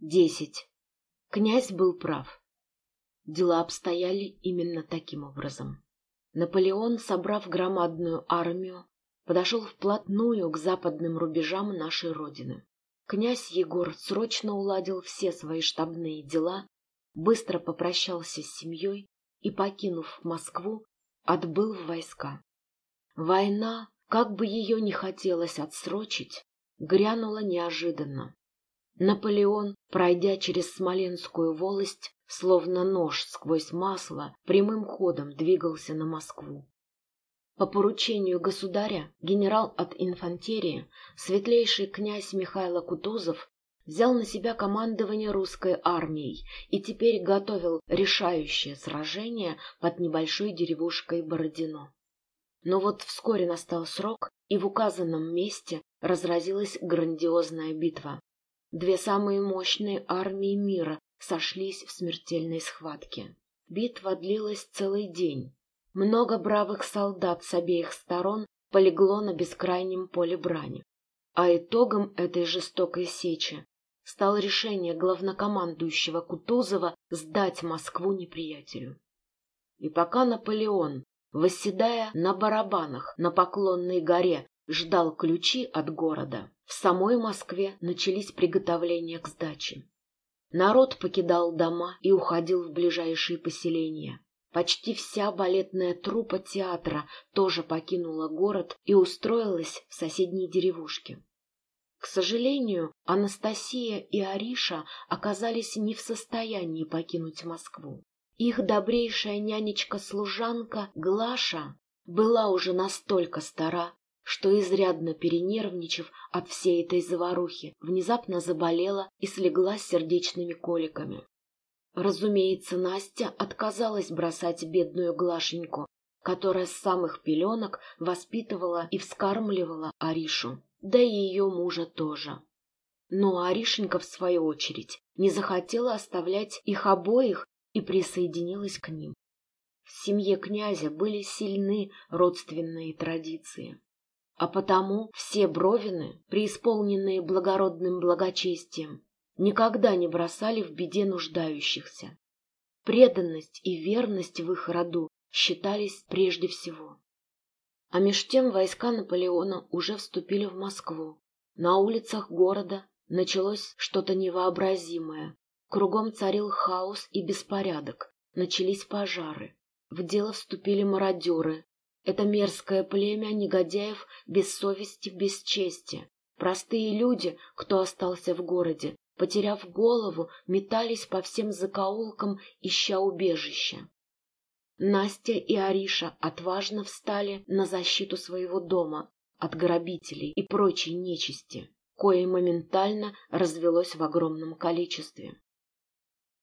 Десять. Князь был прав. Дела обстояли именно таким образом. Наполеон, собрав громадную армию, подошел вплотную к западным рубежам нашей Родины. Князь Егор срочно уладил все свои штабные дела, быстро попрощался с семьей и, покинув Москву, отбыл в войска. Война, как бы ее ни хотелось отсрочить, грянула неожиданно. Наполеон, пройдя через Смоленскую волость, словно нож сквозь масло, прямым ходом двигался на Москву. По поручению государя генерал от инфантерии, светлейший князь Михайло Кутузов, взял на себя командование русской армией и теперь готовил решающее сражение под небольшой деревушкой Бородино. Но вот вскоре настал срок, и в указанном месте разразилась грандиозная битва. Две самые мощные армии мира сошлись в смертельной схватке. Битва длилась целый день. Много бравых солдат с обеих сторон полегло на бескрайнем поле брани. А итогом этой жестокой сечи стало решение главнокомандующего Кутузова сдать Москву неприятелю. И пока Наполеон, восседая на барабанах на Поклонной горе, ждал ключи от города, в самой Москве начались приготовления к сдаче. Народ покидал дома и уходил в ближайшие поселения. Почти вся балетная труппа театра тоже покинула город и устроилась в соседней деревушке. К сожалению, Анастасия и Ариша оказались не в состоянии покинуть Москву. Их добрейшая нянечка-служанка Глаша была уже настолько стара, что, изрядно перенервничав от всей этой заварухи, внезапно заболела и слегла с сердечными коликами. Разумеется, Настя отказалась бросать бедную Глашеньку, которая с самых пеленок воспитывала и вскармливала Аришу, да и ее мужа тоже. Но Аришенька, в свою очередь, не захотела оставлять их обоих и присоединилась к ним. В семье князя были сильны родственные традиции. А потому все бровины, преисполненные благородным благочестием, никогда не бросали в беде нуждающихся. Преданность и верность в их роду считались прежде всего. А меж тем войска Наполеона уже вступили в Москву. На улицах города началось что-то невообразимое. Кругом царил хаос и беспорядок. Начались пожары. В дело вступили мародеры, это мерзкое племя негодяев без совести, без чести. Простые люди, кто остался в городе, потеряв голову, метались по всем закоулкам, ища убежища. Настя и Ариша отважно встали на защиту своего дома от грабителей и прочей нечисти, кое моментально развелось в огромном количестве.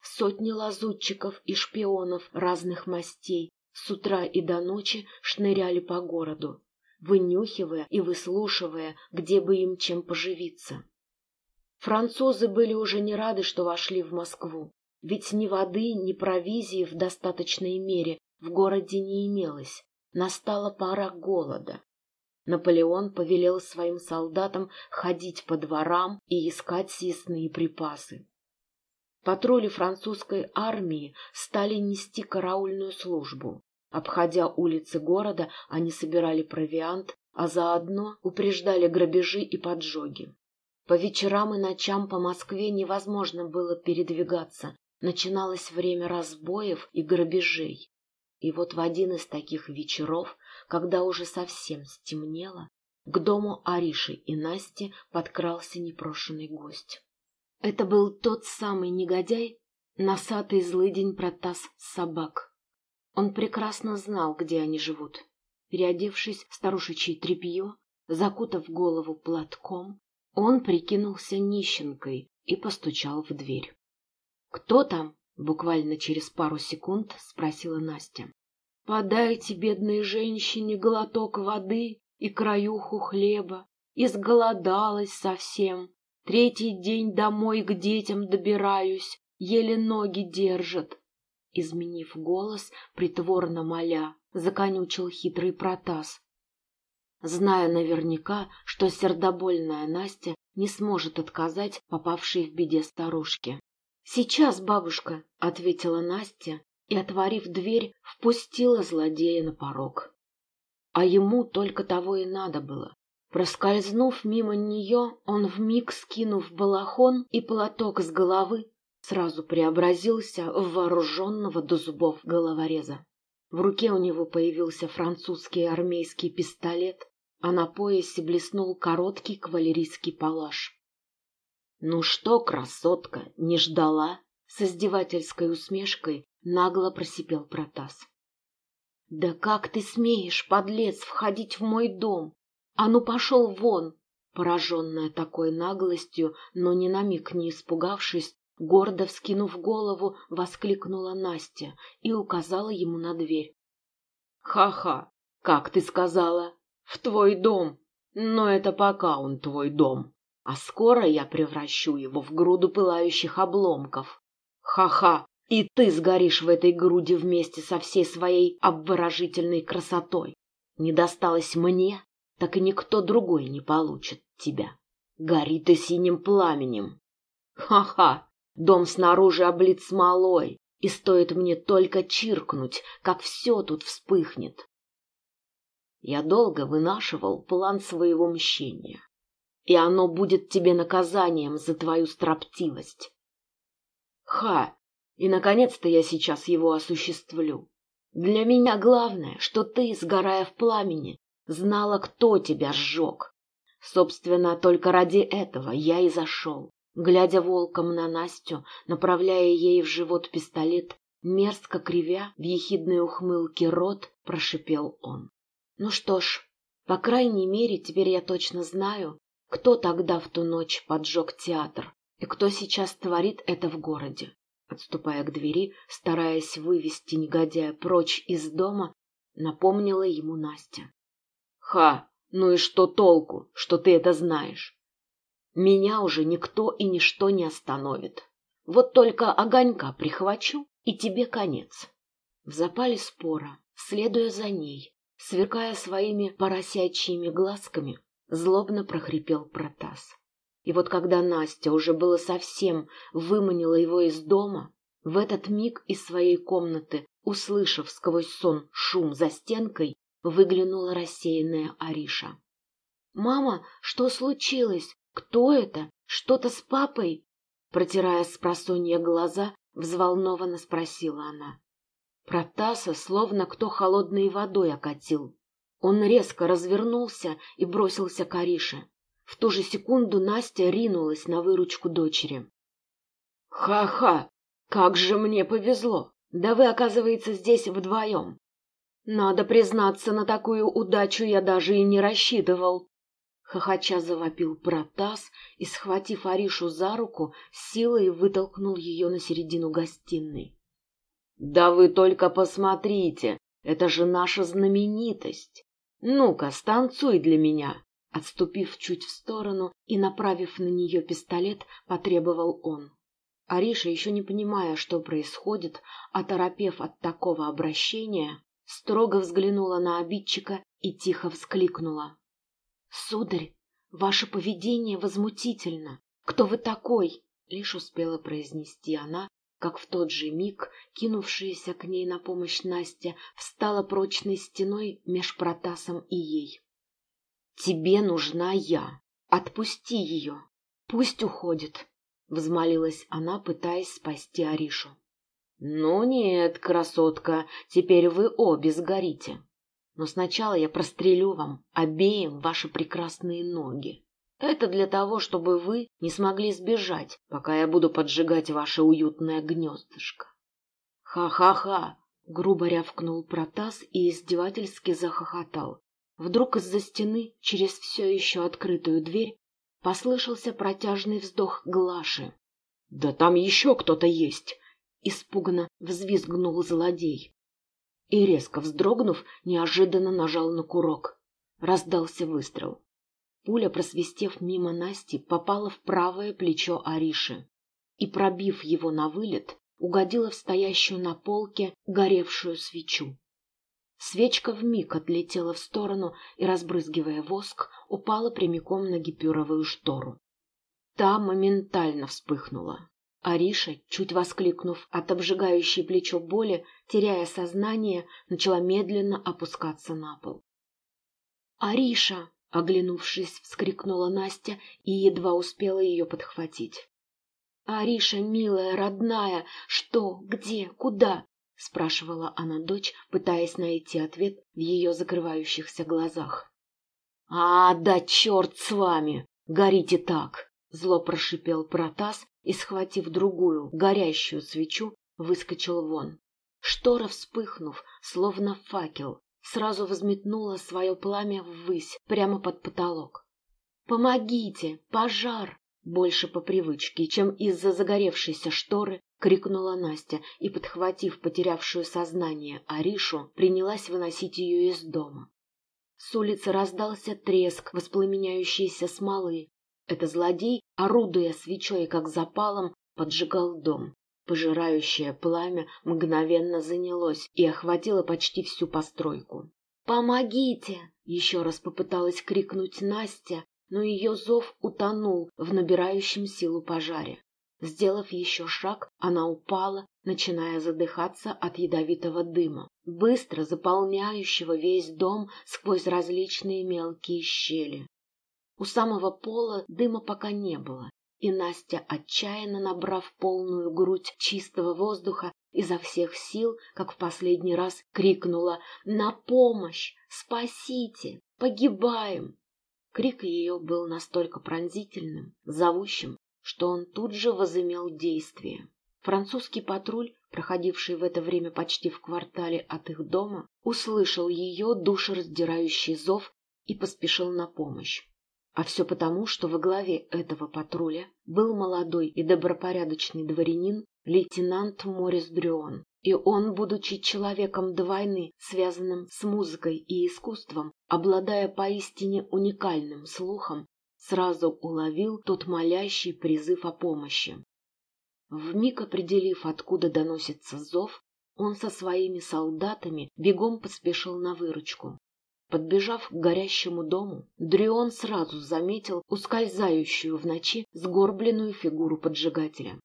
Сотни лазутчиков и шпионов разных мастей с утра и до ночи шныряли по городу, вынюхивая и выслушивая, где бы им чем поживиться. Французы были уже не рады, что вошли в Москву, ведь ни воды, ни провизии в достаточной мере в городе не имелось. Настала пора голода. Наполеон повелел своим солдатам ходить по дворам и искать съестные припасы. Патрули французской армии стали нести караульную службу. Обходя улицы города, они собирали провиант, а заодно упреждали грабежи и поджоги. По вечерам и ночам по Москве невозможно было передвигаться. Начиналось время разбоев и грабежей. И вот в один из таких вечеров, когда уже совсем стемнело, к дому Ариши и Насти подкрался непрошенный гость. Это был тот самый негодяй, носатый злыдень Протас собак. Он прекрасно знал, где они живут. Переодевшись в старушечье тряпье, закутав голову платком, он прикинулся нищенкой и постучал в дверь. «Кто там?» — буквально через пару секунд спросила Настя. «Подайте бедной женщине глоток воды и краюху хлеба. Изголодалась совсем, Третий день домой к детям добираюсь, еле ноги держат. Изменив голос, притворно моля, законючил хитрый протас. Зная наверняка, что сердобольная Настя не сможет отказать попавшей в беде старушке. «Сейчас, бабушка», — ответила Настя и, отворив дверь, впустила злодея на порог. А ему только того и надо было. Проскользнув мимо нее, он вмиг скинув балахон и платок с головы, сразу преобразился в вооруженного до зубов головореза. В руке у него появился французский армейский пистолет, а на поясе блеснул короткий кавалерийский палаш. «Ну что, красотка, не ждала?» С издевательской усмешкой нагло просипел Протас. «Да как ты смеешь, подлец, входить в мой дом? А ну пошел вон!» Пораженная такой наглостью, но ни на миг не испугавшись, гордо вскинув голову, воскликнула Настя и указала ему на дверь. «Ха-ха! Как ты сказала? В твой дом! Но это пока он твой дом, а скоро я превращу его в груду пылающих обломков. Ха-ха! И ты сгоришь в этой груди вместе со всей своей обворожительной красотой. Не досталось мне, так и никто другой не получит тебя. Гори ты синим пламенем. Ха-ха! Дом снаружи облит смолой, и стоит мне только чиркнуть, как все тут вспыхнет. Я долго вынашивал план своего мщения, и оно будет тебе наказанием за твою строптивость. Ха! И, наконец-то, я сейчас его осуществлю. Для меня главное, что ты, сгорая в пламени, знала, кто тебя сжег. Собственно, только ради этого я и зашел. Глядя волком на Настю, направляя ей в живот пистолет, мерзко кривя в ехидной ухмылке рот, прошипел он. Ну что ж, по крайней мере, теперь я точно знаю, кто тогда в ту ночь поджег театр и кто сейчас творит это в городе. Отступая к двери, стараясь вывести негодяя прочь из дома, напомнила ему Настя. «Ха! Ну и что толку, что ты это знаешь? Меня уже никто и ничто не остановит. Вот только огонька прихвачу, и тебе конец». В запале спора, следуя за ней, сверкая своими поросячьими глазками, злобно прохрипел Протас. И вот когда Настя уже было совсем выманила его из дома, в этот миг из своей комнаты, услышав сквозь сон шум за стенкой, выглянула рассеянная Ариша. «Мама, что случилось? Кто это? Что-то с папой?» Протирая с просонья глаза, взволнованно спросила она. Протаса словно кто холодной водой окатил. Он резко развернулся и бросился к Арише. В ту же секунду Настя ринулась на выручку дочери. «Ха-ха! Как же мне повезло! Да вы, оказывается, здесь вдвоем!» «Надо признаться, на такую удачу я даже и не рассчитывал!» Хохоча завопил Протас и, схватив Аришу за руку, силой вытолкнул ее на середину гостиной. «Да вы только посмотрите! Это же наша знаменитость! Ну-ка, станцуй для меня!» Отступив чуть в сторону и направив на нее пистолет, потребовал он. Ариша, еще не понимая, что происходит, оторопев от такого обращения, строго взглянула на обидчика и тихо вскликнула. — Сударь, ваше поведение возмутительно. Кто вы такой? — лишь успела произнести она, как в тот же миг, кинувшаяся к ней на помощь Настя, встала прочной стеной меж Протасом и ей. Тебе нужна я. Отпусти ее. Пусть уходит, — взмолилась она, пытаясь спасти Аришу. Ну нет, красотка, теперь вы обе сгорите. Но сначала я прострелю вам обеим ваши прекрасные ноги. Это для того, чтобы вы не смогли сбежать, пока я буду поджигать ваше уютное гнездышко. Ха-ха-ха! Грубо рявкнул Протас и издевательски захохотал, Вдруг из-за стены, через все еще открытую дверь, послышался протяжный вздох Глаши. «Да там еще кто-то есть!» — испуганно взвизгнул злодей. И, резко вздрогнув, неожиданно нажал на курок. Раздался выстрел. Пуля, просвистев мимо Насти, попала в правое плечо Ариши и, пробив его на вылет, угодила в стоящую на полке горевшую свечу. Свечка вмиг отлетела в сторону и, разбрызгивая воск, упала прямиком на гипюровую штору. Та моментально вспыхнула. Ариша, чуть воскликнув от обжигающей плечо боли, теряя сознание, начала медленно опускаться на пол. «Ариша!» — оглянувшись, вскрикнула Настя и едва успела ее подхватить. «Ариша, милая, родная, что, где, куда?» — спрашивала она дочь, пытаясь найти ответ в ее закрывающихся глазах. «А, да черт с вами! Горите так!» — зло прошипел Протас и, схватив другую, горящую свечу, выскочил вон. Штора, вспыхнув, словно факел, сразу взметнула свое пламя ввысь, прямо под потолок. «Помогите! Пожар!» Больше по привычке, чем из-за загоревшейся шторы, крикнула Настя и, подхватив потерявшую сознание Аришу, принялась выносить ее из дома. С улицы раздался треск воспламеняющейся смолы. Это злодей, орудуя свечой как запалом, поджигал дом. Пожирающее пламя мгновенно занялось и охватило почти всю постройку. «Помогите!» — еще раз попыталась крикнуть Настя, но ее зов утонул в набирающем силу пожаре. Сделав еще шаг, она упала, начиная задыхаться от ядовитого дыма, быстро заполняющего весь дом сквозь различные мелкие щели. У самого пола дыма пока не было, и Настя, отчаянно набрав полную грудь чистого воздуха, изо всех сил, как в последний раз, крикнула «На помощь! Спасите! Погибаем!» Крик ее был настолько пронзительным, зовущим, что он тут же возымел действие. Французский патруль, проходивший в это время почти в квартале от их дома, услышал ее душераздирающий зов и поспешил на помощь. А все потому, что во главе этого патруля был молодой и добропорядочный дворянин лейтенант Морис Дрюон. И он, будучи человеком до войны, связанным с музыкой и искусством, обладая поистине уникальным слухом, сразу уловил тот молящий призыв о помощи. Вмиг определив, откуда доносится зов, он со своими солдатами бегом поспешил на выручку. Подбежав к горящему дому, Дрион сразу заметил ускользающую в ночи сгорбленную фигуру поджигателя.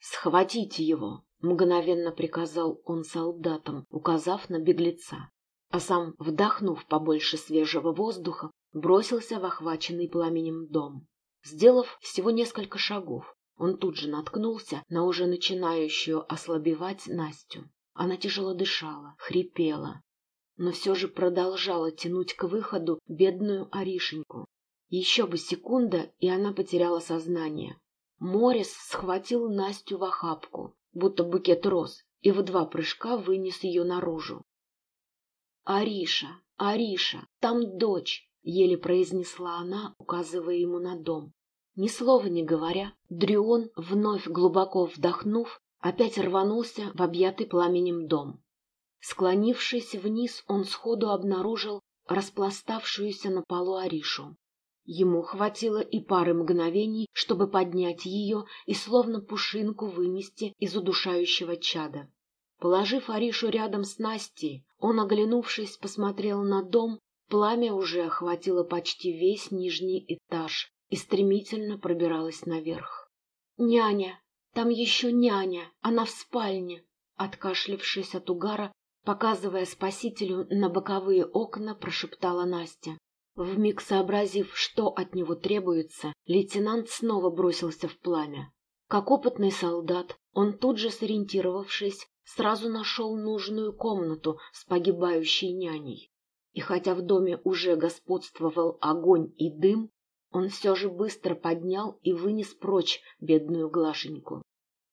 «Схватите его!» — мгновенно приказал он солдатам, указав на беглеца. А сам, вдохнув побольше свежего воздуха, бросился в охваченный пламенем дом. Сделав всего несколько шагов, он тут же наткнулся на уже начинающую ослабевать Настю. Она тяжело дышала, хрипела, но все же продолжала тянуть к выходу бедную Аришеньку. Еще бы секунда, и она потеряла сознание. Морис схватил Настю в охапку, будто букет роз, и в два прыжка вынес ее наружу. «Ариша, Ариша, там дочь!» — еле произнесла она, указывая ему на дом. Ни слова не говоря, Дрюон, вновь глубоко вдохнув, опять рванулся в объятый пламенем дом. Склонившись вниз, он сходу обнаружил распластавшуюся на полу Аришу. Ему хватило и пары мгновений, чтобы поднять ее и словно пушинку вынести из удушающего чада. Положив Аришу рядом с Настей, он, оглянувшись, посмотрел на дом, пламя уже охватило почти весь нижний этаж и стремительно пробиралось наверх. «Няня! Там еще няня! Она в спальне!» Откашлившись от угара, показывая спасителю на боковые окна, прошептала Настя. Вмиг сообразив, что от него требуется, лейтенант снова бросился в пламя. Как опытный солдат, он тут же сориентировавшись, сразу нашел нужную комнату с погибающей няней. И хотя в доме уже господствовал огонь и дым, он все же быстро поднял и вынес прочь бедную Глашеньку.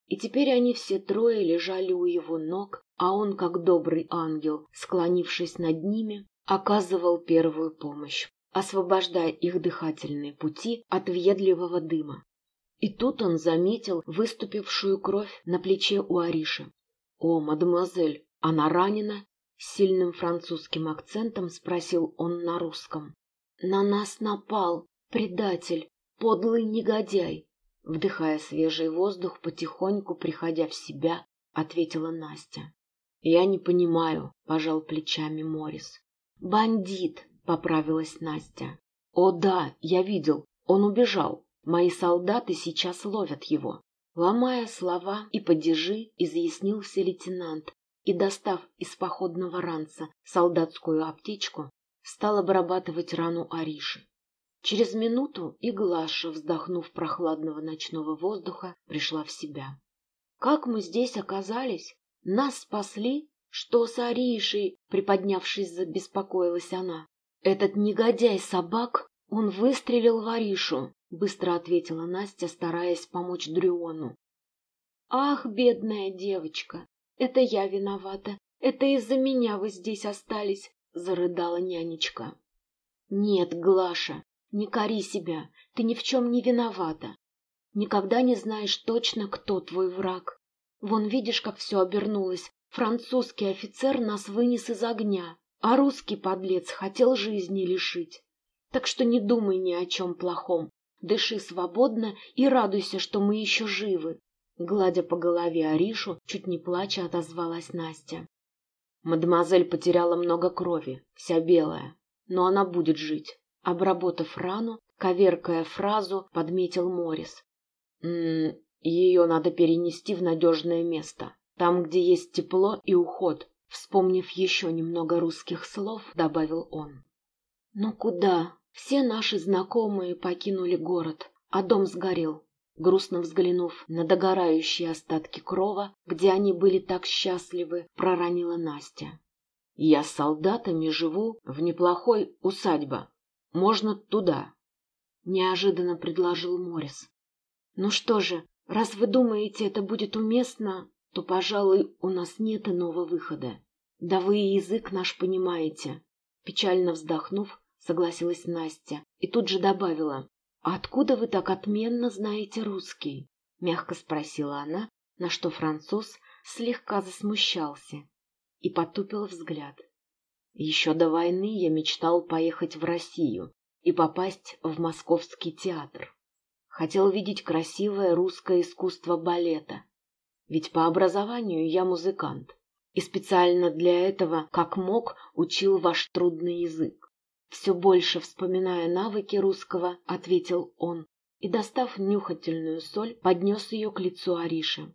И теперь они все трое лежали у его ног, а он, как добрый ангел, склонившись над ними, оказывал первую помощь, освобождая их дыхательные пути от въедливого дыма. И тут он заметил выступившую кровь на плече у Ариши. «О, мадемуазель, она ранена?» С сильным французским акцентом спросил он на русском. «На нас напал предатель, подлый негодяй!» Вдыхая свежий воздух, потихоньку приходя в себя, ответила Настя. «Я не понимаю», — пожал плечами Морис. «Бандит!» — поправилась Настя. «О да, я видел, он убежал», — Мои солдаты сейчас ловят его. Ломая слова и падежи, изъяснился лейтенант и, достав из походного ранца солдатскую аптечку, стал обрабатывать рану Ариши. Через минуту и Глаша, вздохнув прохладного ночного воздуха, пришла в себя. «Как мы здесь оказались? Нас спасли? Что с Аришей?» Приподнявшись, забеспокоилась она. «Этот негодяй собак, он выстрелил в Аришу», — быстро ответила Настя, стараясь помочь Дриону. «Ах, бедная девочка, это я виновата, это из-за меня вы здесь остались», — зарыдала нянечка. «Нет, Глаша, не кори себя, ты ни в чем не виновата. Никогда не знаешь точно, кто твой враг. Вон видишь, как все обернулось. Французский офицер нас вынес из огня, а русский подлец хотел жизни лишить. Так что не думай ни о чем плохом. Дыши свободно и радуйся, что мы еще живы. Гладя по голове Аришу, чуть не плача, отозвалась Настя. Мадемуазель потеряла много крови, вся белая, но она будет жить. Обработав рану, коверкая фразу, подметил Морис. «М ее надо перенести в надежное место, там, где есть тепло и уход», вспомнив еще немного русских слов, добавил он. «Ну куда? Все наши знакомые покинули город, а дом сгорел. Грустно взглянув на догорающие остатки крова, где они были так счастливы, проронила Настя. «Я с солдатами живу в неплохой усадьбе, можно туда, — неожиданно предложил Морис. Ну что же, раз вы думаете, это будет уместно, то, пожалуй, у нас нет иного выхода. Да вы и язык наш понимаете. Печально вздохнув, согласилась Настя и тут же добавила. «А откуда вы так отменно знаете русский?» Мягко спросила она, на что француз слегка засмущался и потупил взгляд. Еще до войны я мечтал поехать в Россию и попасть в Московский театр. Хотел видеть красивое русское искусство балета. Ведь по образованию я музыкант. И специально для этого, как мог, учил ваш трудный язык. Все больше вспоминая навыки русского, ответил он, и, достав нюхательную соль, поднес ее к лицу Ариши.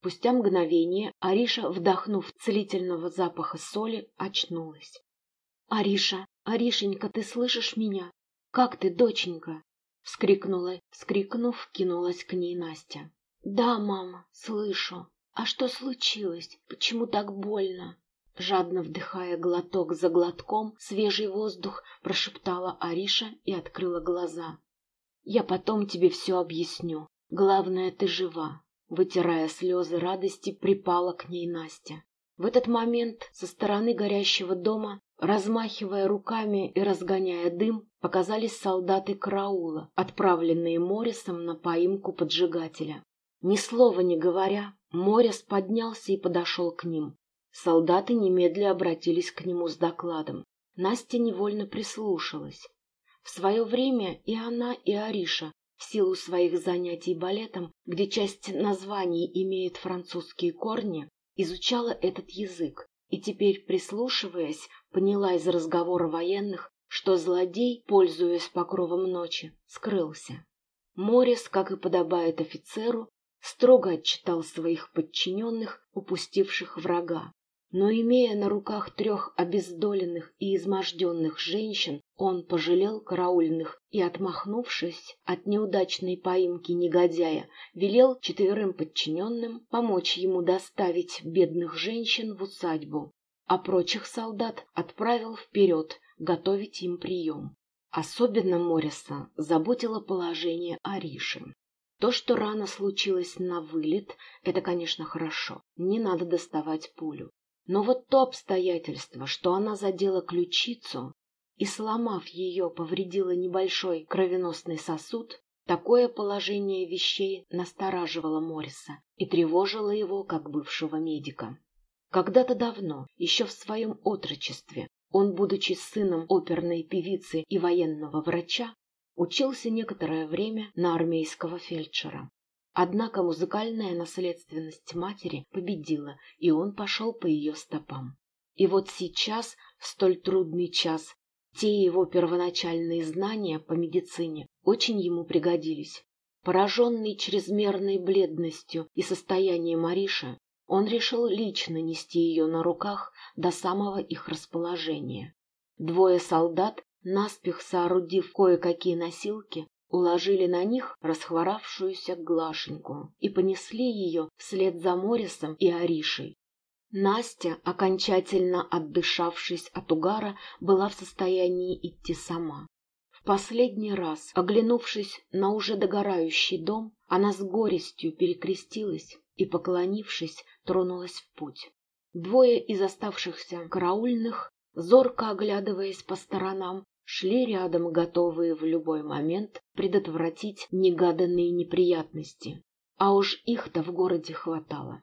Спустя мгновение Ариша, вдохнув целительного запаха соли, очнулась. — Ариша, Аришенька, ты слышишь меня? Как ты, доченька? — вскрикнула, вскрикнув, кинулась к ней Настя. — Да, мама, слышу. А что случилось? Почему так больно? Жадно вдыхая глоток за глотком, свежий воздух, прошептала Ариша и открыла глаза. — Я потом тебе все объясню. Главное, ты жива. Вытирая слезы радости, припала к ней Настя. В этот момент со стороны горящего дома, размахивая руками и разгоняя дым, показались солдаты караула, отправленные Морисом на поимку поджигателя. Ни слова не говоря, Морис поднялся и подошел к ним. Солдаты немедля обратились к нему с докладом. Настя невольно прислушалась. В свое время и она, и Ариша в силу своих занятий балетом, где часть названий имеет французские корни, изучала этот язык и теперь, прислушиваясь, поняла из разговора военных, что злодей, пользуясь покровом ночи, скрылся. Морис, как и подобает офицеру, строго отчитал своих подчиненных, упустивших врага. Но, имея на руках трех обездоленных и изможденных женщин, он пожалел караульных и, отмахнувшись от неудачной поимки негодяя, велел четверым подчиненным помочь ему доставить бедных женщин в усадьбу, а прочих солдат отправил вперед готовить им прием. Особенно Мориса заботило положение Ариши. То, что рана случилась на вылет, это, конечно, хорошо. Не надо доставать пулю. Но вот то обстоятельство, что она задела ключицу и, сломав ее, повредила небольшой кровеносный сосуд, такое положение вещей настораживало Морриса и тревожило его как бывшего медика. Когда-то давно, еще в своем отрочестве, он, будучи сыном оперной певицы и военного врача, учился некоторое время на армейского фельдшера. Однако музыкальная наследственность матери победила, и он пошел по ее стопам. И вот сейчас, в столь трудный час, те его первоначальные знания по медицине очень ему пригодились. Пораженный чрезмерной бледностью и состоянием Мариши, он решил лично нести ее на руках до самого их расположения. Двое солдат, наспех соорудив кое-какие носилки, уложили на них расхворавшуюся Глашеньку и понесли ее вслед за Морисом и Аришей. Настя, окончательно отдышавшись от угара, была в состоянии идти сама. В последний раз, оглянувшись на уже догорающий дом, она с горестью перекрестилась и, поклонившись, тронулась в путь. Двое из оставшихся караульных, зорко оглядываясь по сторонам, шли рядом, готовые в любой момент предотвратить негаданные неприятности. А уж их-то в городе хватало.